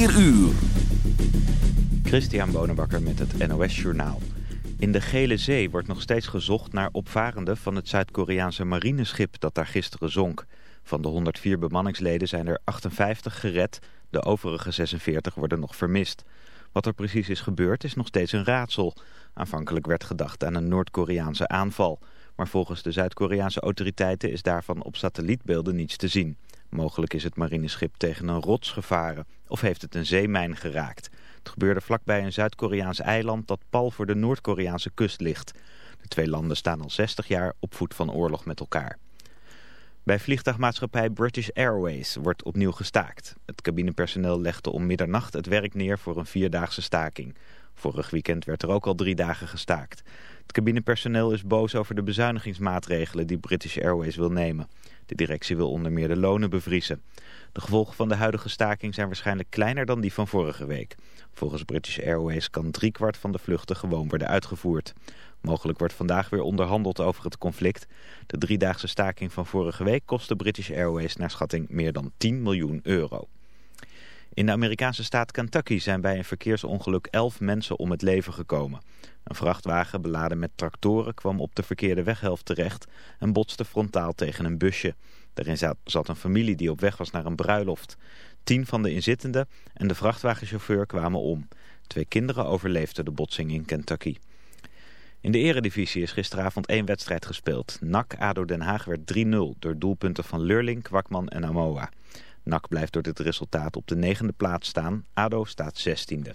4 uur. Christian Bonenbakker met het NOS Journaal. In de Gele Zee wordt nog steeds gezocht naar opvarenden van het Zuid-Koreaanse marineschip dat daar gisteren zonk. Van de 104 bemanningsleden zijn er 58 gered, de overige 46 worden nog vermist. Wat er precies is gebeurd is nog steeds een raadsel. Aanvankelijk werd gedacht aan een Noord-Koreaanse aanval. Maar volgens de Zuid-Koreaanse autoriteiten is daarvan op satellietbeelden niets te zien. Mogelijk is het marineschip tegen een rots gevaren of heeft het een zeemijn geraakt. Het gebeurde vlakbij een Zuid-Koreaans eiland dat pal voor de Noord-Koreaanse kust ligt. De twee landen staan al 60 jaar op voet van oorlog met elkaar. Bij vliegtuigmaatschappij British Airways wordt opnieuw gestaakt. Het cabinepersoneel legde om middernacht het werk neer voor een vierdaagse staking. Vorig weekend werd er ook al drie dagen gestaakt. Het cabinepersoneel is boos over de bezuinigingsmaatregelen die British Airways wil nemen. De directie wil onder meer de lonen bevriezen. De gevolgen van de huidige staking zijn waarschijnlijk kleiner dan die van vorige week. Volgens British Airways kan driekwart van de vluchten gewoon worden uitgevoerd. Mogelijk wordt vandaag weer onderhandeld over het conflict. De driedaagse staking van vorige week kostte British Airways naar schatting meer dan 10 miljoen euro. In de Amerikaanse staat Kentucky zijn bij een verkeersongeluk 11 mensen om het leven gekomen. Een vrachtwagen beladen met tractoren kwam op de verkeerde weghelft terecht en botste frontaal tegen een busje. Daarin zat een familie die op weg was naar een bruiloft. Tien van de inzittenden en de vrachtwagenchauffeur kwamen om. Twee kinderen overleefden de botsing in Kentucky. In de eredivisie is gisteravond één wedstrijd gespeeld. NAC ADO Den Haag werd 3-0 door doelpunten van Lurling, Kwakman en Amoa. NAC blijft door dit resultaat op de negende plaats staan. ADO staat zestiende.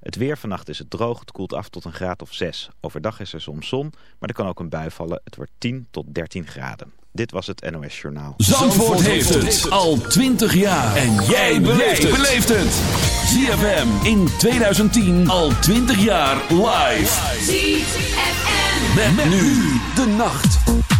Het weer vannacht is het droog, het koelt af tot een graad of 6. Overdag is er soms zon, maar er kan ook een bui vallen. Het wordt 10 tot 13 graden. Dit was het NOS Journaal. Zandvoort, heeft het al 20 jaar. En jij beleeft het. ZFM in 2010 al 20 jaar live. ZFM. Met, nu de nacht.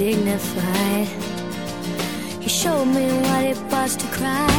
dignified. He showed me what it was to cry.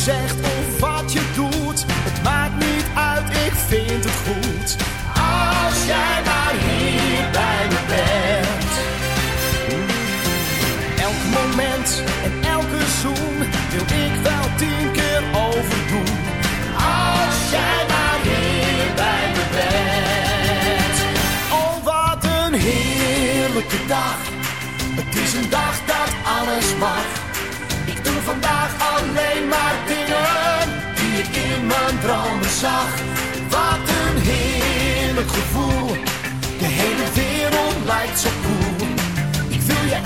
zegt Wat een heerlijk gevoel. De hele wereld lijkt zo koel. Ik wil je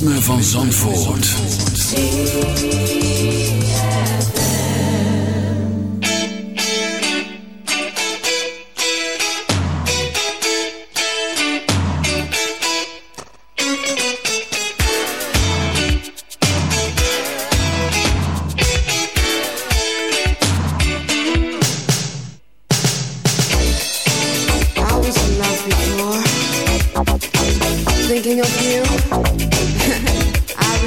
ritme van Zandvoort. Thinking of you